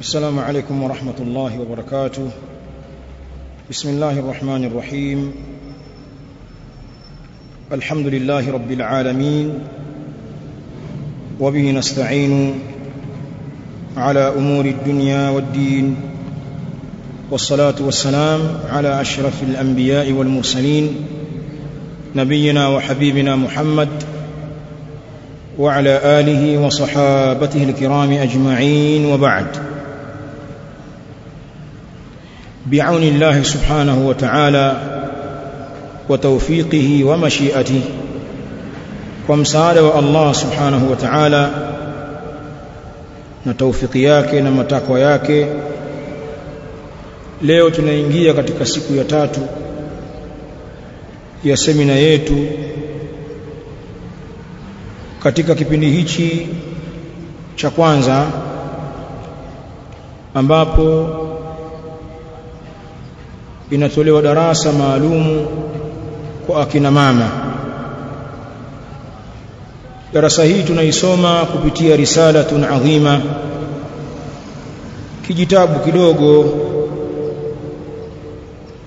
السلام عليكم ورحمة الله وبركاته. بسم الله الرحمن الرحيم. الحمد لله رب العالمين. وبه نستعين على أمور الدنيا والدين. والصلاة والسلام على أشرف الأنبياء والمرسلين. نبينا وحبيبنا محمد وعلى آله وصحابته الكرام أجمعين. وبعد. بعون الله سبحانه وتعالى وتوفيقه ومشيئته ومساعدة الله سبحانه وتعالى na taufiki yake na matakwa yake leo tunaingia katika siku ya tatu ya semina yetu katika kipindi hichi cha kwanza ambapo inatolewa darasa maalumu kwa akina mama. Darasa hii tunaisoma kupitia risalatun adhima kijitabu kidogo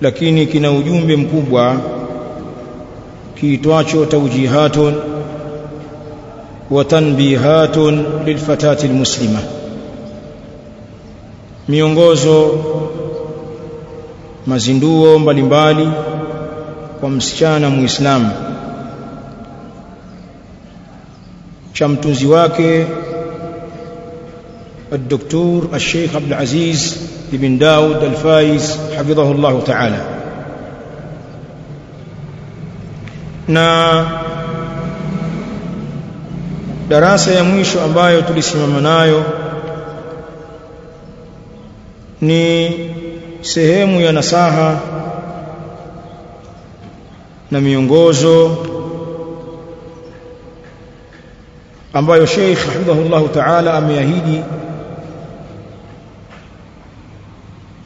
lakini kina ujumbe mkubwa kiitwacho tawjihatun wa tanbihatun lilfatati almuslima miongozo mazinduo mbalimbali kwa msichana muislamu cha mtunzi wake الدكتور الشيخ عبد العزيز بن داود الفايز حفظه الله تعالى na darasa ya mwisho ambayo tulisimama nayo ni sehemu ya nasaha na miongozo ambayo Sheikh hafidhahullahu ta'ala ameahidi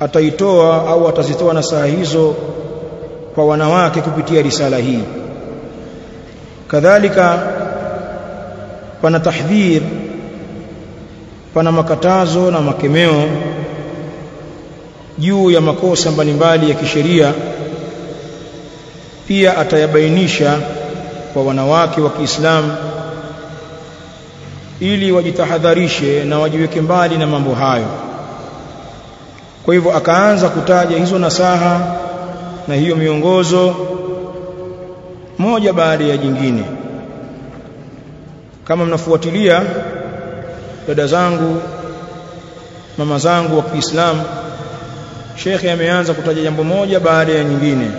ataitoa au atazitoa nasaha hizo kwa wanawake kupitia risala hii. Kadhalika pana tahdhir pana makatazo na makemeo juu ya makosa mbalimbali ya kisheria pia atayabainisha kwa wanawake wa Kiislamu ili wajitahadharishe na wajiweke mbali na mambo hayo. Kwa hivyo akaanza kutaja hizo nasaha na hiyo miongozo moja baada ya jingine. Kama mnafuatilia dada zangu mama zangu wa Kiislamu Shekhe ameanza kutaja jambo moja baada ya nyingine.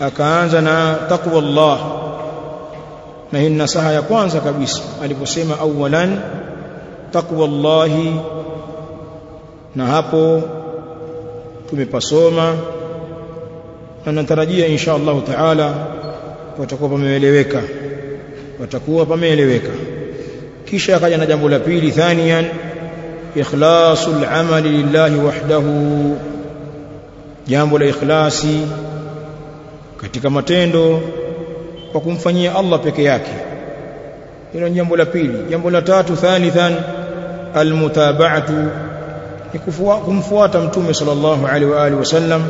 Akaanza na taqwa Allah na hii nasaha ya kwanza kabisa. Aliposema awalan taqwa Allah na hapo tumepasoma. Na natarajia insha Allah taala watakuwa pameeleweka. Watakuwa pameeleweka. Kisha akaja na jambo la pili thaniyan ikhlasul العمل lillahi wahdahu jambo la ikhlasi katika matendo kwa kumfanyia Allah peke yake. Hilo ni jambo la pili. Jambo la tatu thalithan almutaba'atu ni kumfuata mtume sallallahu alaihi wa alihi wasallam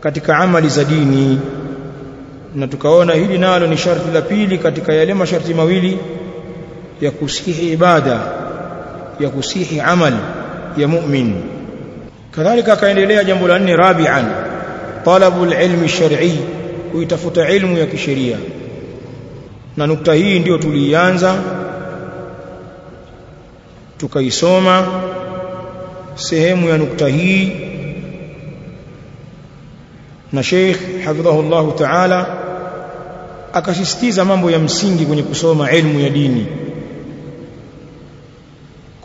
katika amali za dini. Na tukaona hili nalo ni sharti la pili katika yale masharti mawili ya kusihi ibada ya kusihi amal ya mu'min. Kadhalika akaendelea jambo la nne rabi'an talabul ilmi shar'i kuitafuta ilmu ya kisheria. Na nukta hii ndiyo tulianza tukaisoma sehemu ya nukta hii. Na Sheikh hafidhahullahu ta'ala akasisitiza mambo ya msingi kwenye kusoma ilmu ya dini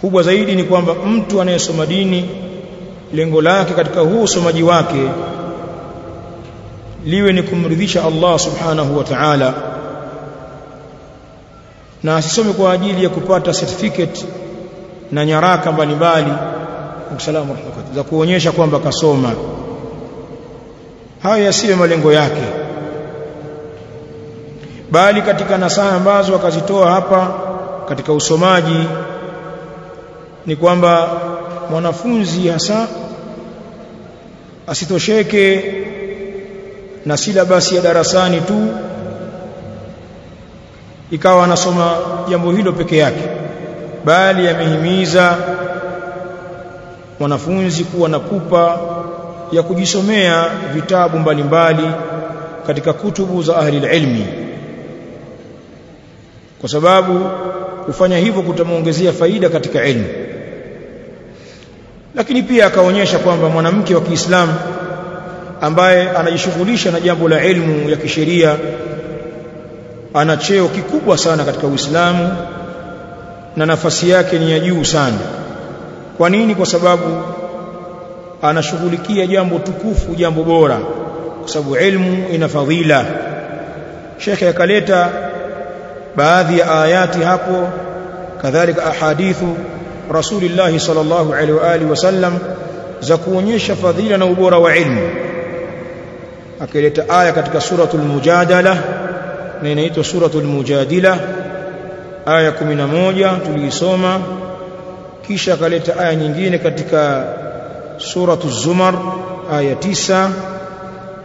kubwa zaidi ni kwamba mtu anayesoma dini lengo lake katika huu usomaji wake liwe ni kumridhisha Allah subhanahu wa ta'ala na asisome kwa ajili ya kupata certificate na nyaraka mbalimbali salamu za kuonyesha kwamba kasoma. Hayo yasiwe malengo yake bali katika nasaha ambazo akazitoa hapa katika usomaji ni kwamba mwanafunzi hasa asitosheke na silabasi ya darasani tu ikawa anasoma jambo hilo peke yake bali amehimiza wanafunzi kuwa na pupa ya kujisomea vitabu mbalimbali mbali katika kutubu za ahli ilmi. Kwa sababu kufanya hivyo kutamuongezea faida katika ilmu lakini pia akaonyesha kwamba mwanamke wa Kiislamu ambaye anajishughulisha na jambo la ilmu ya kisheria ana cheo kikubwa sana katika Uislamu na nafasi yake ni ya juu sana. Kwa nini? Kwa sababu anashughulikia jambo tukufu jambo bora kwa sababu ilmu ina fadhila. Shekhe akaleta baadhi ya ayati hapo kadhalika ahadithu rasulillah sallallahu alaihi wa alihi wasallam za kuonyesha fadhila na ubora wa ilmu. Akileta aya katika suratul mujadala na inaitwa suratul mujadila aya 11 tuliisoma. Kisha akaleta aya nyingine katika suratu zumar aya 9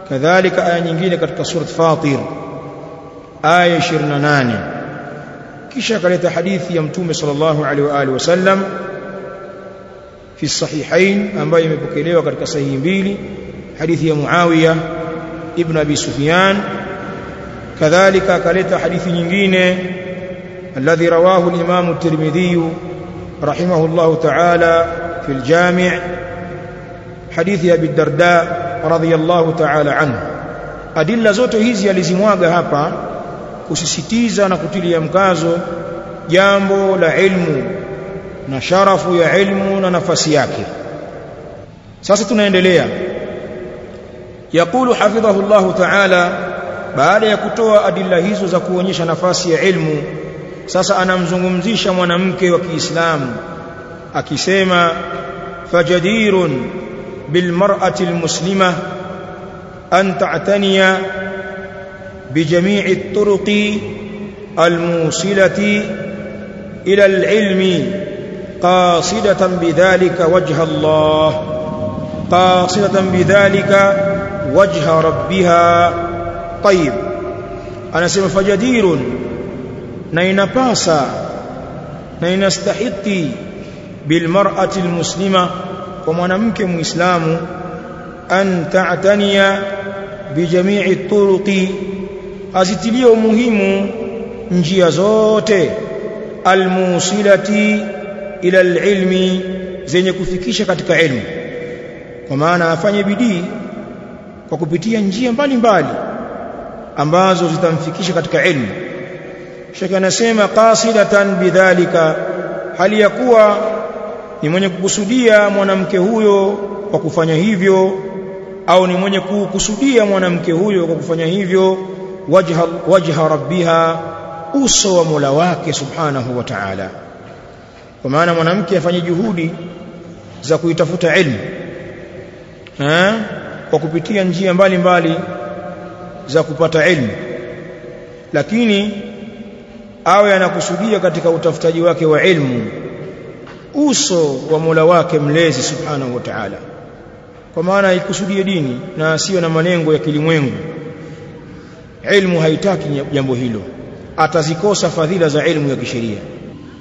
kadhalika aya nyingine katika surat fatir aya 28 kisha akaleta hadithi ya mtume sallallahu alaihi wa alihi wasallam fi sahihain ambayo imepokelewa katika sahihi mbili hadithi ya Muawiya ibn Abi Sufyan kadhalika akaleta hadithi nyingine alladhi rawahu al-Imam at-Tirmidhi rahimahullahu ta'ala fi al-Jami' hadithi ya Abi Darda radhiyallahu ta'ala anhu adilla zote hizi alizimwaga hapa kusisitiza na kutilia mkazo jambo la ilmu na sharafu ya ilmu na nafasi yake. Sasa tunaendelea. Yaqulu hafidhahu Allah ta'ala baada ya kutoa adilla hizo za kuonyesha nafasi ya ilmu sasa anamzungumzisha mwanamke wa Kiislamu akisema fajadirun bilmar'ati almuslima an ta'taniya بجميع الطرق الموصلة إلى العلم قاصدة بذلك وجه الله قاصدة بذلك وجه ربها. طيب أنا سمع فجدير نين باسا نين استحطي بالمرأة المسلمة ومنمك مسلام أن تعتني بجميع الطرق azitilie umuhimu njia zote. Almusilati ila alilmi zenye kufikisha katika ilmu. Kwa maana afanye bidii kwa kupitia njia mbalimbali ambazo zitamfikisha katika ilmu. Sheikh anasema qasidatan bidhalika hali ya kuwa ni mwenye kukusudia mwanamke huyo kwa kufanya hivyo au ni mwenye kukusudia mwanamke huyo kwa kufanya hivyo wajha wajha rabbiha uso wa Mola wake subhanahu wa ta'ala. Kwa maana mwanamke afanye juhudi za kuitafuta ilmu kwa kupitia njia mbalimbali mbali za kupata ilmu. Lakini awe anakusudia katika utafutaji wake wa ilmu uso wa Mola wake mlezi subhanahu wa ta'ala. Kwa maana ikusudie dini na sio na malengo ya kilimwengu ilmu haitaki jambo hilo. Atazikosa fadhila za ilmu ya kisheria.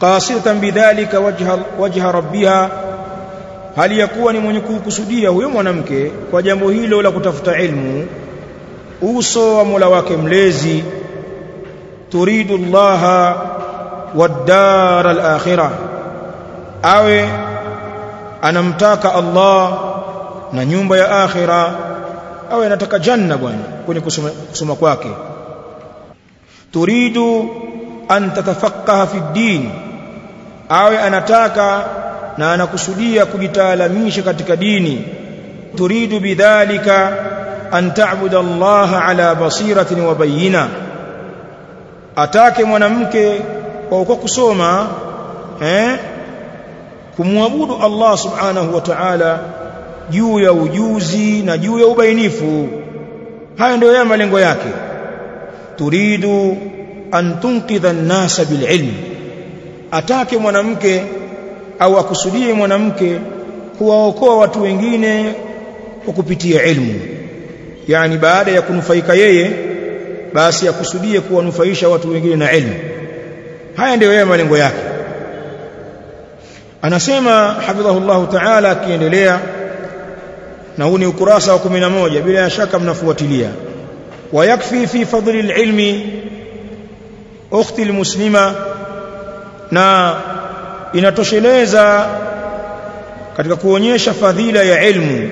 Qasitan bidhalika wajha wajha rabbiha. Hali yakuwa ni mwenye kukusudia huyo mwanamke kwa jambo hilo la kutafuta ilmu. Uso wa Mola wake mlezi. Turidu Allah waddara al-akhirah awe anamtaka Allah na nyumba ya akhira awe anataka janna bwana kwenye kusoma, kusoma kwake. Turidu an tatafaqaha fi din awe anataka na anakusudia kujitaalamisha katika dini. Turidu bidhalika an ta'budu Allah ala basiratin wa bayyina. Atake mwanamke kwa uko kusoma eh kumwabudu Allah subhanahu wa ta'ala juu ya ujuzi na juu ya ubainifu. Haya ndio ya malengo yake. Turidu an tunqidha an-nasa bililm. Atake mwanamke au akusudie mwanamke kuwaokoa watu wengine kwa kupitia elimu yani baada ya kunufaika yeye basi akusudie kuwanufaisha watu wengine na elimu haya ndio yeye malengo yake. Anasema hafidhahullahu ta'ala akiendelea na huu ni ukurasa wa 11 bila shaka mnafuatilia ويكفي في فضل العلم اختي المسلمه na inatosheleza katika kuonyesha fadhila ya ilmu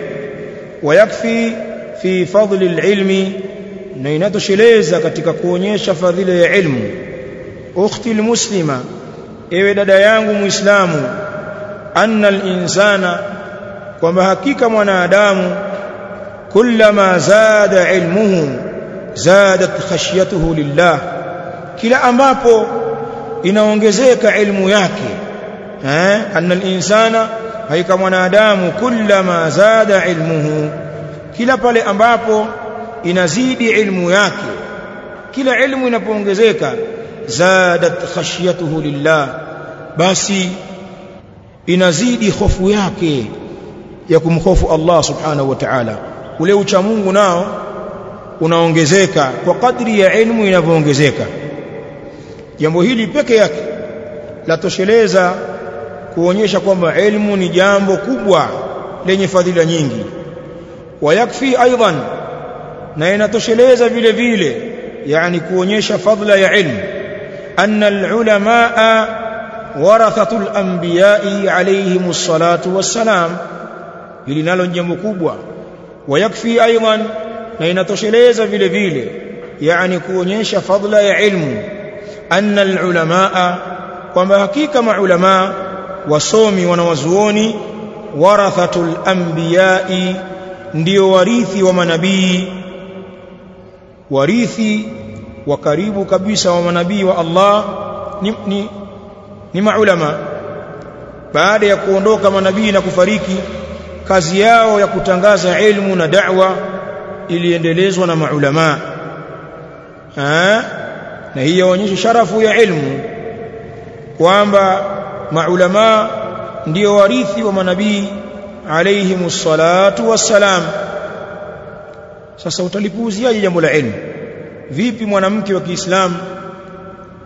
ويكفي في فضل العلم na inatosheleza katika kuonyesha fadhila ya ilmu ukhti almuslima ewe dada yangu muislamu anna alinsana kwamba hakika mwanadamu kullama zada ilmuhu zadat khashyatuhu lillah kila ambapo inaongezeka ilmu yake eh anna insana haika mwanadamu kullama zada ilmuhu kila pale ambapo inazidi ilmu yake kila ilmu inapoongezeka zadat khashyatuhu lillah basi inazidi hofu yake ya kumhofu Allah subhanahu wa ta'ala. Ule ucha Mungu nao unaongezeka kwa kadri ya ilmu inavyoongezeka. Jambo hili peke yake latosheleza kuonyesha kwamba ilmu ni jambo kubwa lenye fadhila nyingi. Wayakfi aidan na inatosheleza vile vile yani kuonyesha fadhila ya ilmu. Anna alulamaa warathatul anbiya'i alayhimus salatu wassalam hili nalo jambo kubwa wayakfi aidan na inatosheleza vile vile yani kuonyesha fadla ya ilmu anna alulamaa kwamba hakika maulamaa wasomi wanawazuoni warathatul anbiya'i ndio warithi wa manabii warithi wa karibu kabisa wa manabii wa Allah ni, ni, ni maulama baada ya kuondoka manabii na kufariki kazi yao ya kutangaza ilmu na da'wa iliendelezwa na maulama. Ha? na hii yaonyesha sharafu ya ilmu kwamba maulama ndio warithi wa manabii alayhi salatu wassalam. Sasa utalipuuziaje jambo la ilmu? Vipi mwanamke wa Kiislamu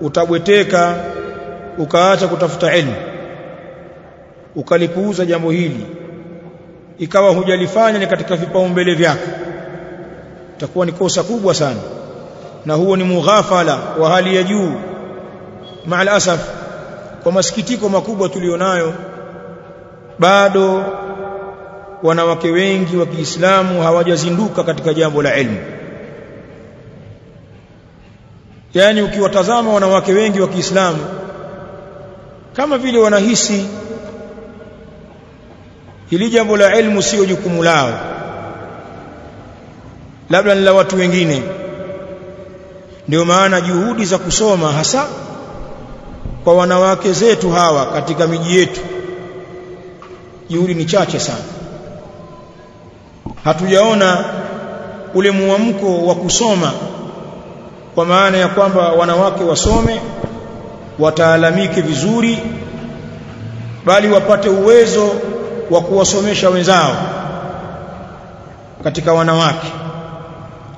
utabweteka ukaacha kutafuta ilmu? Ukalipuuza jambo hili ikawa hujalifanya ni katika vipaumbele vyako itakuwa ni kosa kubwa sana. Na huo ni mughafala wa hali ya juu. Maal asaf kwa masikitiko makubwa tulionayo bado wanawake wengi wa Kiislamu hawajazinduka katika jambo la elimu yani ukiwatazama wanawake wengi wa Kiislamu kama vile wanahisi hili jambo la ilmu sio jukumu lao. Labda ni la watu wengine. Ndio maana juhudi za kusoma hasa kwa wanawake zetu hawa katika miji yetu juhudi ni chache sana. Hatujaona ule muamko wa kusoma kwa maana ya kwamba wanawake wasome wataalamike vizuri bali wapate uwezo wa kuwasomesha wenzao katika wanawake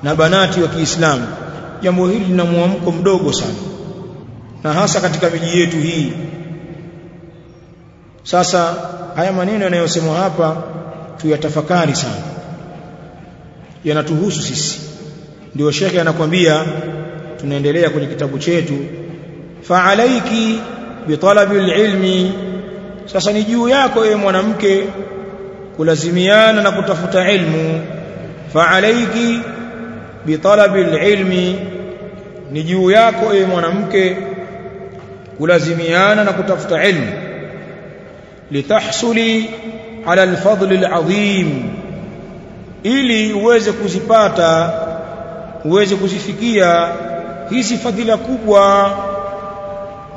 na banati wa Kiislamu. Jambo hili lina mwamko mdogo sana na hasa katika miji yetu hii. Sasa haya maneno yanayosemwa hapa tuyatafakari sana yanatuhusu sisi. Ndio shekhe anakuambia tunaendelea kwenye kitabu chetu fa fa'alaiki bitalabi ilmi sasa ni juu yako ewe mwanamke kulazimiana na kutafuta ilmu. Fa'alaiki bitalabi ilmi ni juu yako ewe mwanamke kulazimiana na kutafuta ilmu. Litahsuli ala alfadl alazim ili uweze kuzipata uweze kuzifikia hizi fadhila kubwa.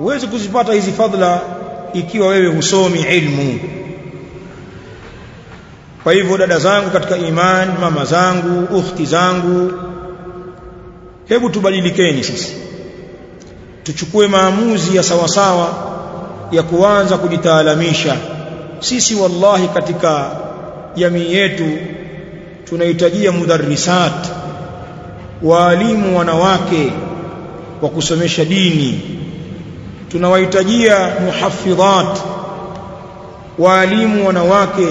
Uweze kuzipata hizi fadhila ikiwa wewe husomi ilmu. Kwa hivyo dada zangu katika imani mama zangu ukhti zangu hebu tubadilikeni sisi. Tuchukue maamuzi ya sawasawa ya kuanza kujitaalamisha sisi wallahi katika jamii yetu tunahitajia mudarrisat waalimu wanawake wa kusomesha dini tunawahitajia muhafidhat waalimu wanawake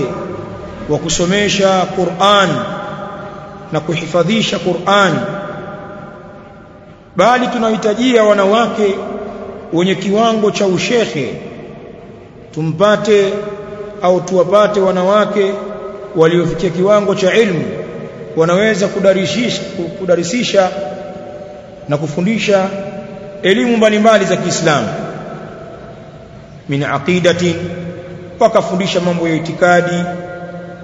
wa kusomesha Qur'an na kuhifadhisha Qur'an. Bali tunahitajia wanawake wenye kiwango cha ushehe tumpate au tuwapate wanawake waliofikia kiwango cha ilmu wanaweza kudarisisha, kudarisisha na kufundisha elimu mbalimbali za Kiislamu. Min aqidati wakafundisha mambo ya itikadi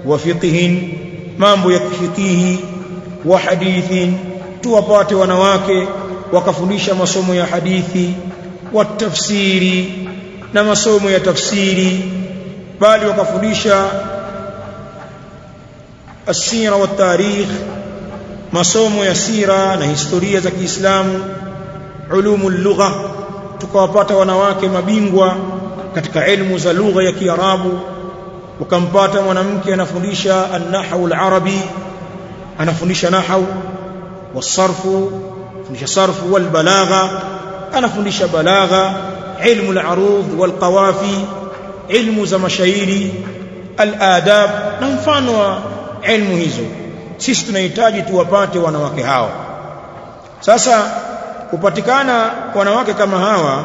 wa fiqhin mambo ya kifikihi wa hadithin tuwapate wanawake wakafundisha masomo ya hadithi wa tafsiri na masomo ya tafsiri bali wakafundisha asira wa tarikh masomo ya sira na historia za Kiislamu ulumul lugha tukawapata wanawake mabingwa katika elimu za lugha ya Kiarabu. Ukampata mwanamke anafundisha an-nahwu al-arabi anafundisha nahwu wasarfu fundisha sarfu wal balagha anafundisha balagha ilmu al-arudh wal qawafi ilmu za mashairi al-adab na mfano wa ilmu hizo. Sisi tunahitaji tuwapate wanawake hawa sasa kupatikana wanawake kama hawa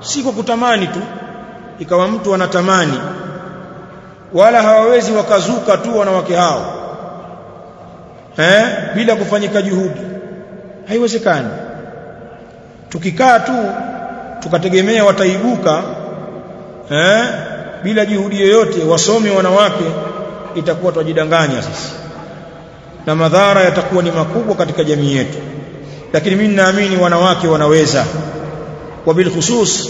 si kwa kutamani tu ikawa mtu anatamani wala hawawezi wakazuka tu wanawake hao eh bila kufanyika juhudi. Haiwezekani. Tukikaa tu tukategemea wataibuka eh bila juhudi yoyote wasome wanawake itakuwa twajidanganya sisi. Na madhara yatakuwa ni makubwa katika jamii yetu lakini mimi naamini wanawake wanaweza. Kwa bil khusus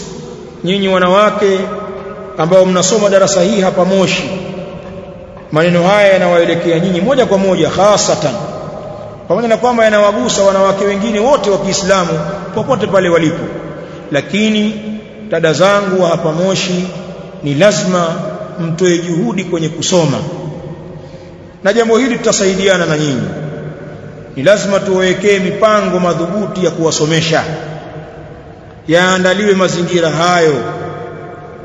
nyinyi wanawake ambao mnasoma darasa hii hapa Moshi maneno haya yanawaelekea nyinyi moja kwa moja hasatan pamoja na kwamba yanawagusa wanawake wengine wote wa Kiislamu popote pale walipo. Lakini dada zangu wa hapa Moshi ni lazima mtoe juhudi kwenye kusoma. Na jambo hili tutasaidiana na nyinyi ni lazima tuwekee mipango madhubuti ya kuwasomesha. Yaandaliwe mazingira hayo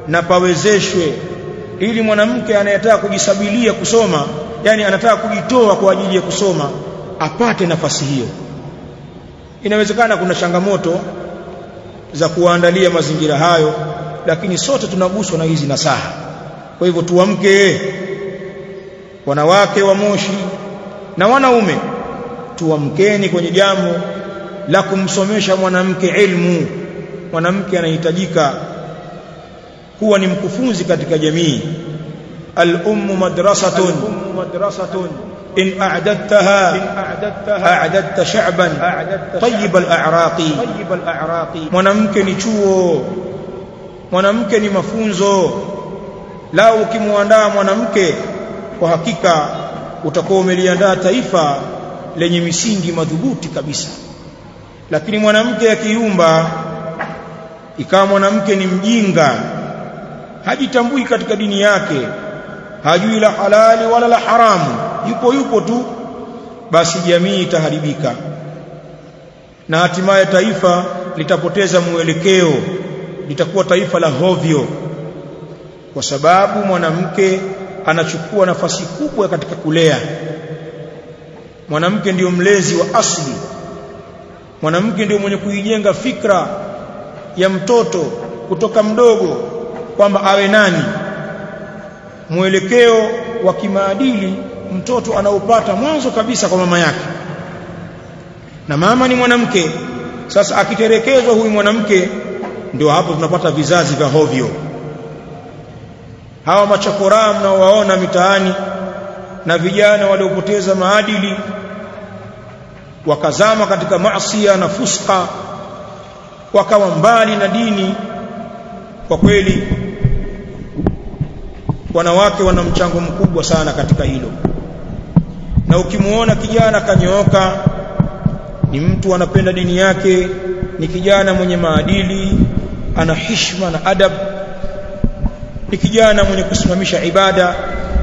na pawezeshwe ili mwanamke anayetaka kujisabilia kusoma yani anataka kujitoa kwa ajili ya kusoma apate nafasi hiyo. Inawezekana kuna changamoto za kuandalia mazingira hayo lakini sote tunaguswa na hizi nasaha. Kwa hivyo tuamke wanawake wa Moshi na wanaume tuamkeni kwenye jambo la kumsomesha mwanamke ilmu. Mwanamke anahitajika kuwa ni mkufunzi katika jamii. Al-ummu madrasatun. Madrasatun. In a'dadtaha a'dadta sha'ban tayyib al-a'raqi. Mwanamke ni chuo. Mwanamke ni mafunzo. Lao ukimwandaa mwanamke kwa hakika utakuwa umeliandaa taifa lenye misingi madhubuti kabisa. Lakini mwanamke akiumba ikawa mwanamke ni mjinga hajitambui katika dini yake hajui la halali wala la haramu yupo yupo tu basi jamii itaharibika. Na hatimaye taifa litapoteza mwelekeo litakuwa taifa la hovyo kwa sababu mwanamke anachukua nafasi kubwa katika kulea mwanamke ndiyo mlezi wa asli. Mwanamke ndiyo mwenye kuijenga fikra ya mtoto kutoka mdogo kwamba awe nani. Mwelekeo wa kimaadili mtoto anaopata mwanzo kabisa kwa mama yake. Na mama ni mwanamke. Sasa akiterekezwa huyu mwanamke ndio hapo tunapata vizazi vya hovyo. Hawa machokoraa mnaowaona mitaani na vijana waliopoteza maadili wakazama katika maasiya na fuska wakawa mbali na dini. Kwa kweli wanawake wana mchango mkubwa sana katika hilo. Na ukimuona kijana kanyooka ni mtu anapenda dini yake ni kijana mwenye maadili ana hishma na adab ni kijana mwenye kusimamisha ibada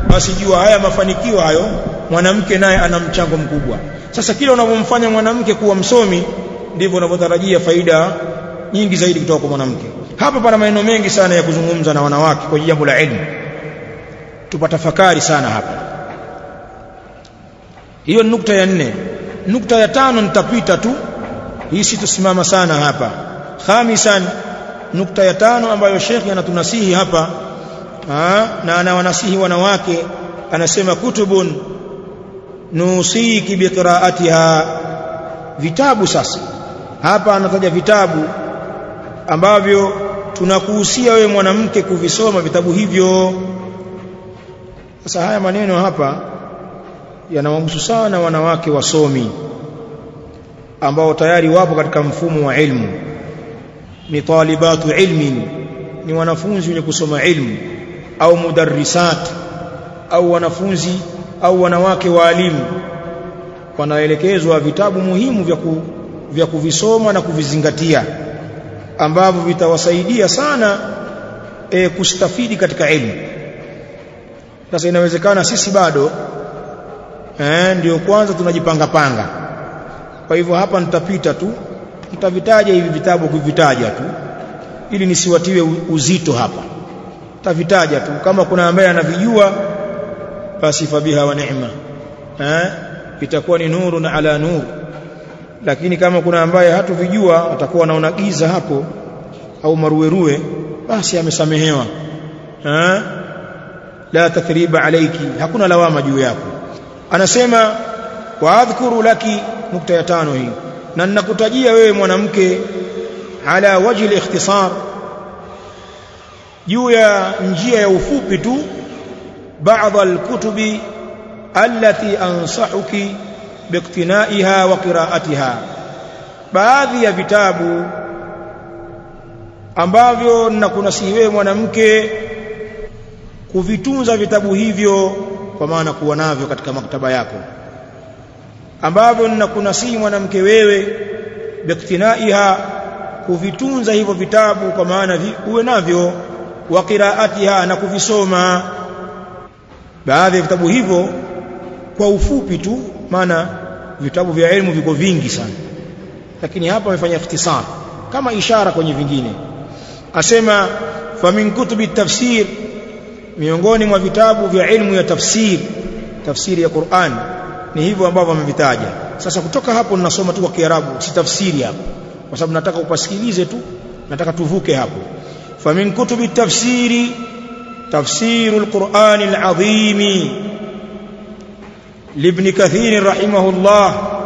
basi jua haya mafanikio hayo mwanamke naye ana mchango mkubwa. Sasa kile unavyomfanya mwanamke kuwa msomi ndivyo unavyotarajia faida nyingi zaidi kutoka kwa mwanamke. Hapa pana maneno mengi sana ya kuzungumza na wanawake kwa jambo la elimu tupatafakari sana hapa. Hiyo ni nukta ya nne. Nukta ya tano nitapita tu. Hii situsimama sana hapa. Khamisan nukta ya tano ambayo shekhi anatunasihi hapa aa, na anawanasihi wanawake anasema kutubun nusiki biqiraatiha vitabu sasa. Hapa anataja vitabu ambavyo tunakuhusia wewe mwanamke kuvisoma vitabu hivyo. Sasa haya maneno hapa yanawahusu sana wanawake wasomi ambao tayari wapo katika mfumo wa ilmu. Ni talibatu ilmin. Ni wanafunzi wenye kusoma ilmu au mudarrisat au wanafunzi au wanawake waalimu. Wanaelekezwa vitabu muhimu vya, ku, vya kuvisoma na kuvizingatia ambavyo vitawasaidia sana e, kustafidi katika elimu sasa inawezekana sisi bado eh, ndio kwanza tunajipanga panga kwa hivyo hapa nitapita tu nitavitaja hivi vitabu kuvitaja tu ili nisiwatiwe uzito hapa. Tavitaja tu kama kuna ambaye anavijua basi biha wa ni'ma. Eh itakuwa ni nuru na ala nur. Lakini kama kuna ambaye hatuvijua atakuwa anaona giza hapo au maruweruwe basi amesamehewa. Eh la tathriba alayki. Hakuna lawama juu yako. Anasema waadhkuru laki nukta ya tano hii. Na ninakutajia wewe mwanamke ala wajhi al-ikhtisar juu ya njia ya ufupi tu baadhi الكتب التي انصحك باقتنائها وقراءتها baadhi ya vitabu ambavyo nakunasihi wewe mwanamke kuvitunza vitabu hivyo kwa maana kuwa navyo katika maktaba yako. Ambavyo ninakunasihi mwanamke wewe biktinaiha kuvitunza hivyo vitabu kwa maana uwe navyo wa qiraatiha na kuvisoma baadhi ya vitabu hivyo kwa ufupi tu maana vitabu vya elimu viko vingi sana. Lakini hapa amefanya ikhtisar kama ishara kwenye vingine. Asema famin kutubi tafsir miongoni mwa vitabu vya elimu ya tafsir tafsiri ya Qur'an ni hivyo ambavyo amevitaja. Sasa kutoka hapo ninasoma tu kwa Kiarabu si tafsiri hapo. Kwa sababu nataka upasikilize tu nataka tuvuke hapo. Famin kutubi tafsiri تفسير القرآن العظيم لابن كثير رحمه الله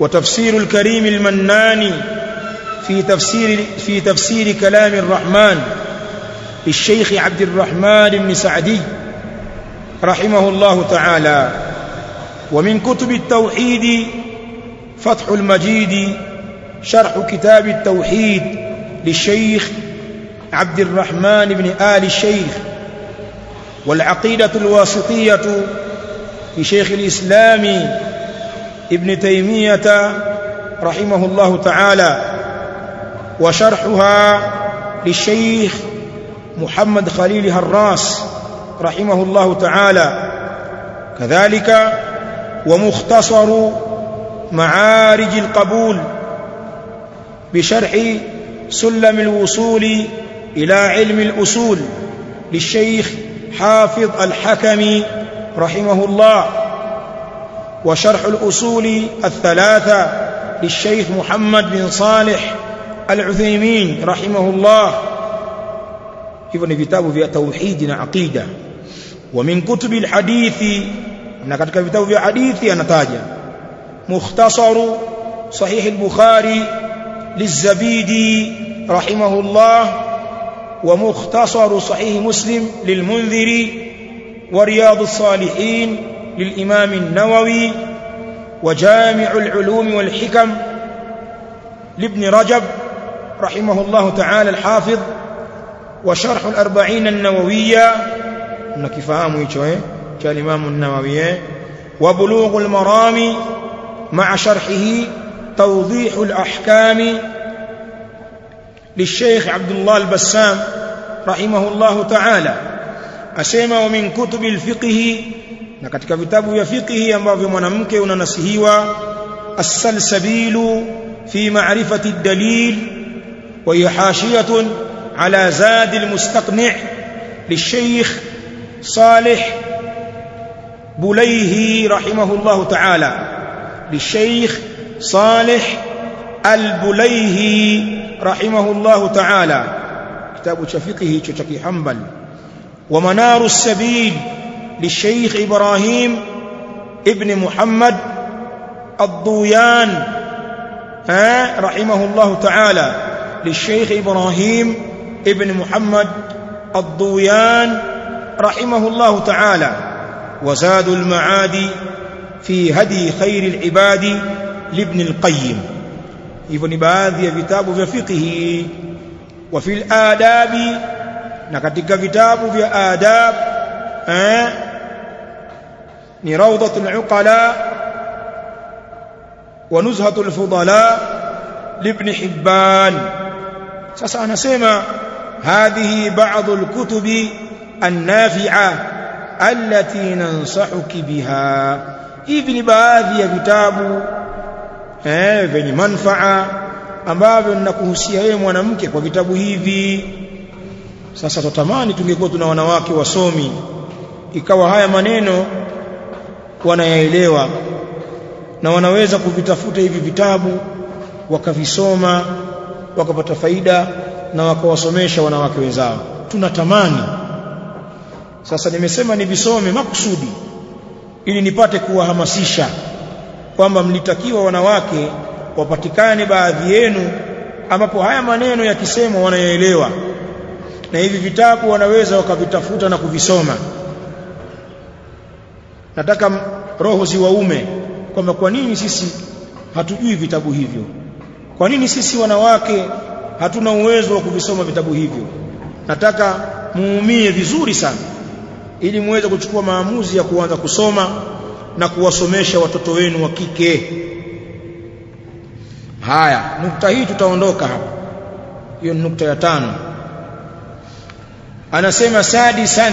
وتفسير الكريم المنان في تفسير في تفسير كلام الرحمن للشيخ عبد الرحمن بن سعدي رحمه الله تعالى. ومن كتب التوحيد فتح المجيد شرح كتاب التوحيد للشيخ عبد الرحمن بن آل الشيخ والعقيدة الواسطية لشيخ الإسلام ابن تيمية رحمه الله تعالى وشرحها للشيخ محمد خليل هراس رحمه الله تعالى. كذلك ومختصر معارج القبول بشرح سلم الوصول إلى علم الأصول للشيخ حافظ الحكم رحمه الله وشرح الأصول الثلاثة للشيخ محمد بن صالح العثيمين رحمه الله. إذن كتاب في توحيد عقيدة ومن كتب الحديث من كتاب في حديث نتاجة مختصر صحيح البخاري للزبيدي رحمه الله ومختصر صحيح مسلم للمنذري ورياض الصالحين للإمام النووي وجامع العلوم والحكم لابن رجب رحمه الله تعالى الحافظ وشرح الأربعين النووية. نكفهم يشوه كالإمام النووي. وبلوغ المرام مع شرحه توضيح الأحكام للشيخ عبد الله البسام رحمه الله تعالى. أسيما ومن كتب الفقه نكتك كتاب يفقه ينبغي منمك وننسهيوا السلسبيل في معرفة الدليل ويحاشية على زاد المستقنع للشيخ صالح بليه رحمه الله تعالى. للشيخ صالح البليهي رحمه الله تعالى. كتاب شفقه تشكي حنبل. ومنار السبيل للشيخ إبراهيم ابن محمد الضويان ها رحمه الله تعالى للشيخ إبراهيم ابن محمد الضويان رحمه الله تعالى. وزاد المعادي في هدي خير العباد لابن القيم. Hivyo ni baadhi ya vitabu vya fiqhi wa fil adabi na katika vitabu vya adab eh ni rawdatul uqala wa nuzhatul fudala libn hibban sasa anasema hadhihi ba'd al-kutubi an-nafi'a allati nansahuki biha hivi ni baadhi ya vitabu eh venye manfaa ambavyo ninakuhusia wewe mwanamke kwa vitabu hivi. Sasa tutamani tungekuwa tuna wanawake wasomi. Ikawa haya maneno wanayaelewa na wanaweza kuvitafuta hivi vitabu wakavisoma wakapata faida na wakawasomesha wanawake wenzao. Tunatamani. Sasa nimesema nivisome makusudi ili nipate kuwahamasisha kwamba mlitakiwa wanawake wapatikane baadhi yenu ambapo haya maneno yakisemwa wanayaelewa. Na hivi vitabu wanaweza wakavitafuta na kuvisoma. Nataka roho ziwaume kwamba kwa nini sisi hatujui vitabu hivyo? Kwa nini sisi wanawake hatuna uwezo wa kuvisoma vitabu hivyo? Nataka muumie vizuri sana ili muweze kuchukua maamuzi ya kuanza kusoma na kuwasomesha watoto wenu wa kike. Haya. Nukta hii tutaondoka hapa. Hiyo ni nukta ya tano. Anasema sadisan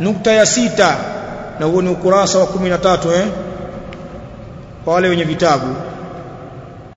nukta ya sita. Na huo ni ukurasa wa 13 eh? Kwa wale wenye vitabu